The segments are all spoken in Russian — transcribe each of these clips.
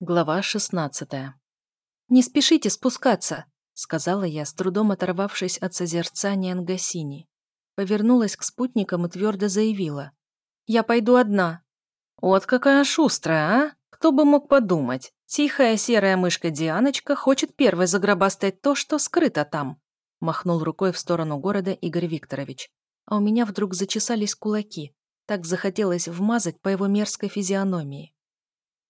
Глава 16 «Не спешите спускаться», — сказала я, с трудом оторвавшись от созерцания Ангасини. Повернулась к спутникам и твердо заявила. «Я пойду одна». «Вот какая шустрая, а? Кто бы мог подумать? Тихая серая мышка Дианочка хочет первой загробастать то, что скрыто там», — махнул рукой в сторону города Игорь Викторович. А у меня вдруг зачесались кулаки. Так захотелось вмазать по его мерзкой физиономии.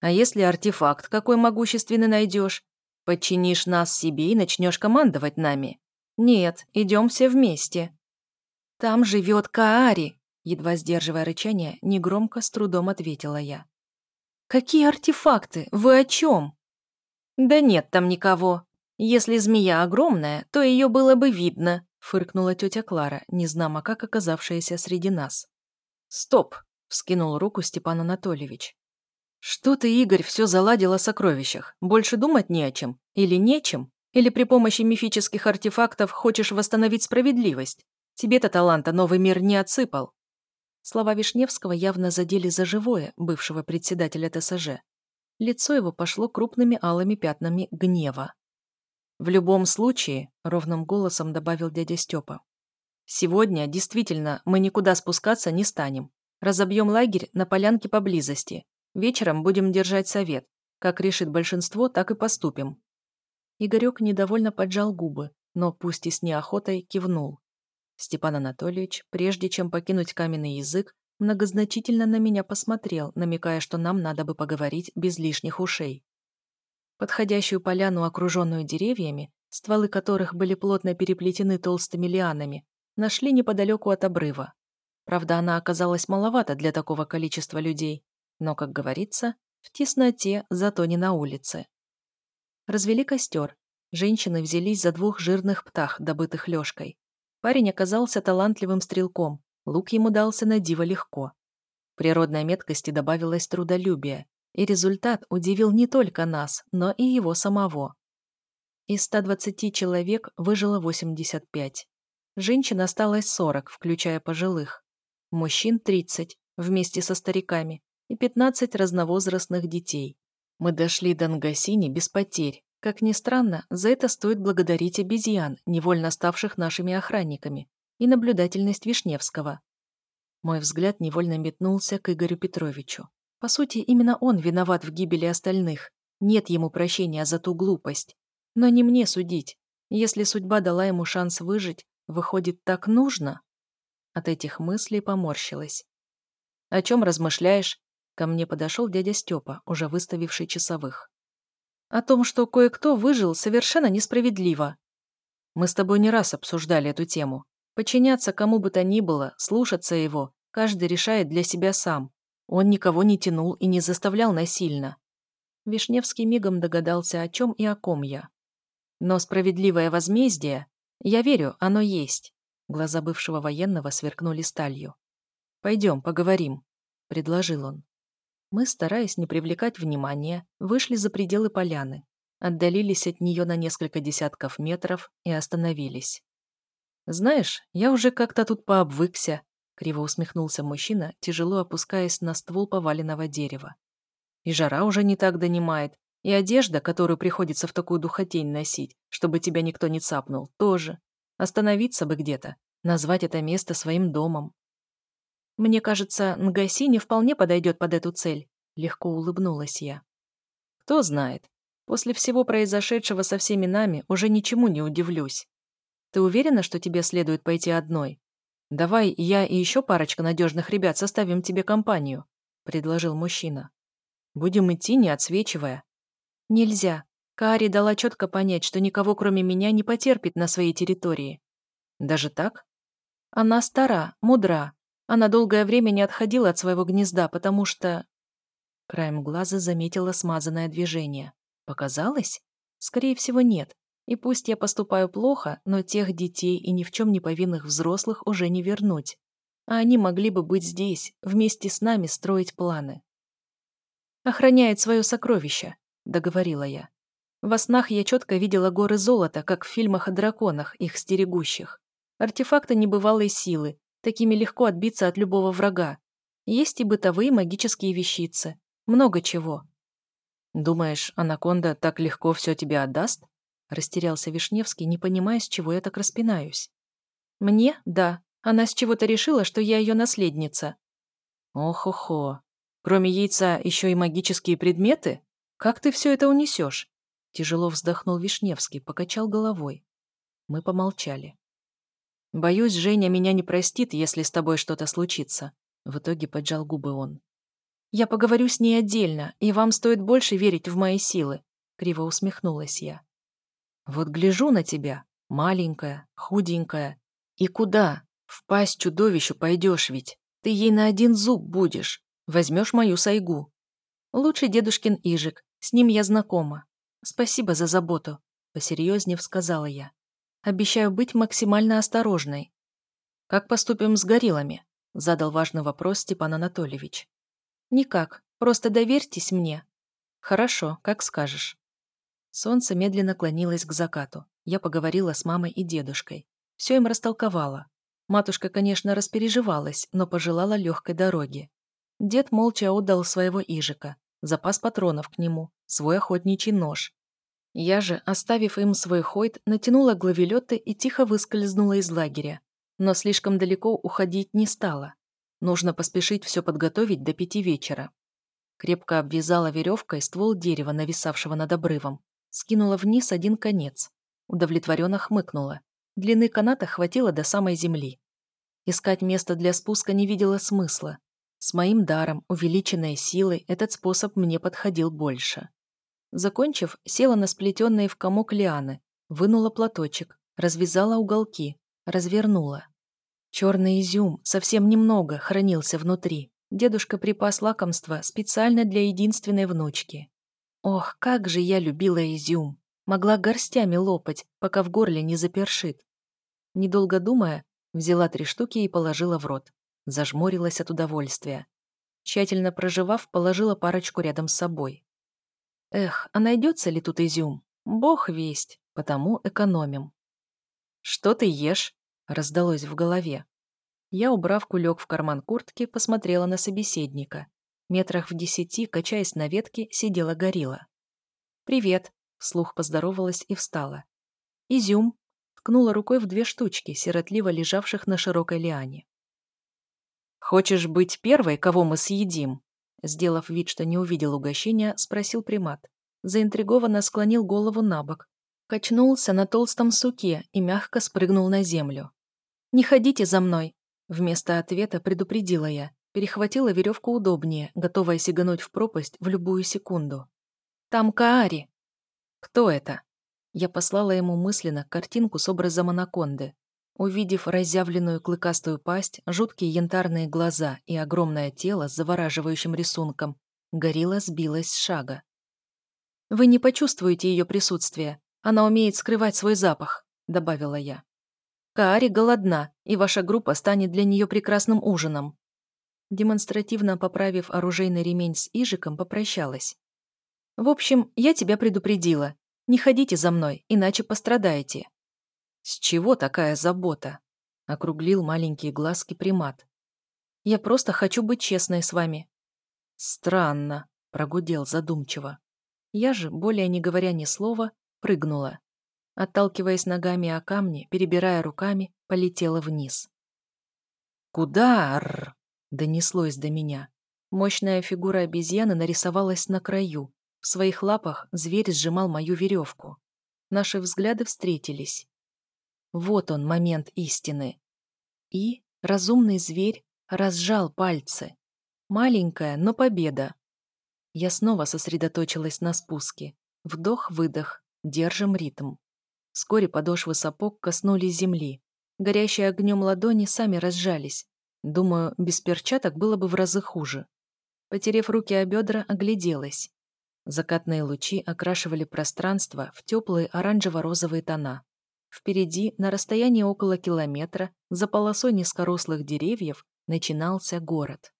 А если артефакт какой могущественный найдешь? Подчинишь нас себе и начнешь командовать нами? Нет, идем все вместе. Там живет Каари, едва сдерживая рычание, негромко с трудом ответила я. Какие артефакты? Вы о чем? Да нет там никого. Если змея огромная, то ее было бы видно, фыркнула тетя Клара, незнамо как оказавшаяся среди нас. Стоп, вскинул руку Степан Анатольевич. «Что ты, Игорь, все заладил о сокровищах? Больше думать не о чем? Или нечем? Или при помощи мифических артефактов хочешь восстановить справедливость? Тебе-то таланта новый мир не отсыпал». Слова Вишневского явно задели за живое бывшего председателя ТСЖ. Лицо его пошло крупными алыми пятнами гнева. «В любом случае», — ровным голосом добавил дядя Степа, «сегодня, действительно, мы никуда спускаться не станем. Разобьем лагерь на полянке поблизости. Вечером будем держать совет. Как решит большинство, так и поступим». Игорек недовольно поджал губы, но пусть и с неохотой кивнул. Степан Анатольевич, прежде чем покинуть каменный язык, многозначительно на меня посмотрел, намекая, что нам надо бы поговорить без лишних ушей. Подходящую поляну, окруженную деревьями, стволы которых были плотно переплетены толстыми лианами, нашли неподалеку от обрыва. Правда, она оказалась маловато для такого количества людей, но, как говорится, в тесноте, зато не на улице. Развели костер. Женщины взялись за двух жирных птах, добытых лёжкой. Парень оказался талантливым стрелком, лук ему дался на диво легко. Природной меткости добавилось трудолюбие, и результат удивил не только нас, но и его самого. Из 120 человек выжило 85. Женщин осталось 40, включая пожилых. Мужчин 30, вместе со стариками, и 15 разновозрастных детей. Мы дошли до Нгасини без потерь. Как ни странно, за это стоит благодарить обезьян, невольно ставших нашими охранниками, и наблюдательность Вишневского. Мой взгляд невольно метнулся к Игорю Петровичу. По сути, именно он виноват в гибели остальных. Нет ему прощения за ту глупость. Но не мне судить. Если судьба дала ему шанс выжить, выходит, так нужно? От этих мыслей поморщилась. «О чем размышляешь?» Ко мне подошел дядя Степа, уже выставивший часовых. О том, что кое-кто выжил, совершенно несправедливо. Мы с тобой не раз обсуждали эту тему. Подчиняться кому бы то ни было, слушаться его, каждый решает для себя сам. Он никого не тянул и не заставлял насильно. Вишневский мигом догадался, о чем и о ком я. Но справедливое возмездие, я верю, оно есть. Глаза бывшего военного сверкнули сталью. «Пойдем, поговорим», — предложил он. Мы, стараясь не привлекать внимания, вышли за пределы поляны, отдалились от нее на несколько десятков метров и остановились. «Знаешь, я уже как-то тут пообвыкся», — криво усмехнулся мужчина, тяжело опускаясь на ствол поваленного дерева. «И жара уже не так донимает, и одежда, которую приходится в такую духотень носить, чтобы тебя никто не цапнул, тоже. Остановиться бы где-то, назвать это место своим домом. «Мне кажется, Нгаси не вполне подойдет под эту цель», — легко улыбнулась я. «Кто знает. После всего произошедшего со всеми нами уже ничему не удивлюсь. Ты уверена, что тебе следует пойти одной? Давай я и еще парочка надежных ребят составим тебе компанию», — предложил мужчина. «Будем идти, не отсвечивая». «Нельзя. Каари дала четко понять, что никого, кроме меня, не потерпит на своей территории». «Даже так?» «Она стара, мудра, она долгое время не отходила от своего гнезда, потому что... Краем глаза заметила смазанное движение. Показалось? Скорее всего, нет. И пусть я поступаю плохо, но тех детей и ни в чем не повинных взрослых уже не вернуть. А они могли бы быть здесь, вместе с нами строить планы. «Охраняет свое сокровище», — договорила я. Во снах я четко видела горы золота, как в фильмах о драконах, их стерегущих. Артефакты небывалой силы, Такими легко отбиться от любого врага. Есть и бытовые магические вещицы. Много чего. «Думаешь, анаконда так легко все тебе отдаст?» Растерялся Вишневский, не понимая, с чего я так распинаюсь. «Мне? Да. Она с чего-то решила, что я ее наследница». «Ох-охо. Кроме яйца еще и магические предметы? Как ты все это унесешь?» Тяжело вздохнул Вишневский, покачал головой. Мы помолчали. «Боюсь, Женя меня не простит, если с тобой что-то случится», в итоге поджал губы он. «Я поговорю с ней отдельно, и вам стоит больше верить в мои силы», криво усмехнулась я. «Вот гляжу на тебя, маленькая, худенькая. И куда? В пасть чудовищу пойдешь ведь. Ты ей на один зуб будешь. Возьмешь мою сайгу. Лучше дедушкин Ижик, с ним я знакома. Спасибо за заботу», посерьезнее сказала я. «Обещаю быть максимально осторожной». «Как поступим с гориллами?» задал важный вопрос Степан Анатольевич. «Никак. Просто доверьтесь мне». «Хорошо, как скажешь». Солнце медленно клонилось к закату. Я поговорила с мамой и дедушкой. Все им растолковала. Матушка, конечно, распереживалась, но пожелала легкой дороги. Дед молча отдал своего ижика, запас патронов к нему, свой охотничий нож. Я же, оставив им свой хойт, натянула главелеты и тихо выскользнула из лагеря. Но слишком далеко уходить не стала. Нужно поспешить все подготовить до пяти вечера. Крепко обвязала веревкой ствол дерева, нависавшего над обрывом. Скинула вниз один конец. Удовлетворенно хмыкнула. Длины каната хватило до самой земли. Искать место для спуска не видела смысла. С моим даром, увеличенной силой, этот способ мне подходил больше. Закончив, села на сплетенные в комок лианы, вынула платочек, развязала уголки, развернула. Черный изюм, совсем немного, хранился внутри. Дедушка припас лакомство специально для единственной внучки. Ох, как же я любила изюм! Могла горстями лопать, пока в горле не запершит. Недолго думая, взяла три штуки и положила в рот. Зажмурилась от удовольствия. Тщательно проживав, положила парочку рядом с собой. Эх, а найдется ли тут изюм? Бог весть, потому экономим. «Что ты ешь?» раздалось в голове. Я, убрав кулек в карман куртки, посмотрела на собеседника. Метрах в десяти, качаясь на ветке, сидела горилла. «Привет», — вслух поздоровалась и встала. «Изюм», — ткнула рукой в две штучки, сиротливо лежавших на широкой лиане. «Хочешь быть первой, кого мы съедим?» Сделав вид, что не увидел угощения, спросил примат. Заинтригованно склонил голову на бок, качнулся на толстом суке и мягко спрыгнул на землю. «Не ходите за мной!» Вместо ответа предупредила я, перехватила веревку удобнее, готовая сигануть в пропасть в любую секунду. «Там Каари!» «Кто это?» Я послала ему мысленно картинку с образом анаконды. Увидев разъявленную клыкастую пасть, жуткие янтарные глаза и огромное тело с завораживающим рисунком, горилла сбилась с шага. «Вы не почувствуете ее присутствие. Она умеет скрывать свой запах», — добавила я. Каари голодна, и ваша группа станет для нее прекрасным ужином». Демонстративно поправив оружейный ремень с Ижиком, попрощалась. «В общем, я тебя предупредила. Не ходите за мной, иначе пострадаете». «С чего такая забота?» — округлил маленькие глазки примат. «Я просто хочу быть честной с вами». «Странно», — прогудел задумчиво. Я же, более не говоря ни слова, прыгнула. Отталкиваясь ногами о камни, перебирая руками, полетела вниз. «Куда?» — донеслось до меня. Мощная фигура обезьяны нарисовалась на краю. В своих лапах зверь сжимал мою веревку. Наши взгляды встретились. Вот он, момент истины. И разумный зверь разжал пальцы. Маленькая, но победа. Я снова сосредоточилась на спуске. Вдох-выдох, держим ритм. Вскоре подошвы сапог коснулись земли. Горящие огнем ладони сами разжались. Думаю, без перчаток было бы в разы хуже. Потерев руки о бедра, огляделась. Закатные лучи окрашивали пространство в теплые оранжево-розовые тона. Впереди, на расстоянии около километра, за полосой низкорослых деревьев, начинался город.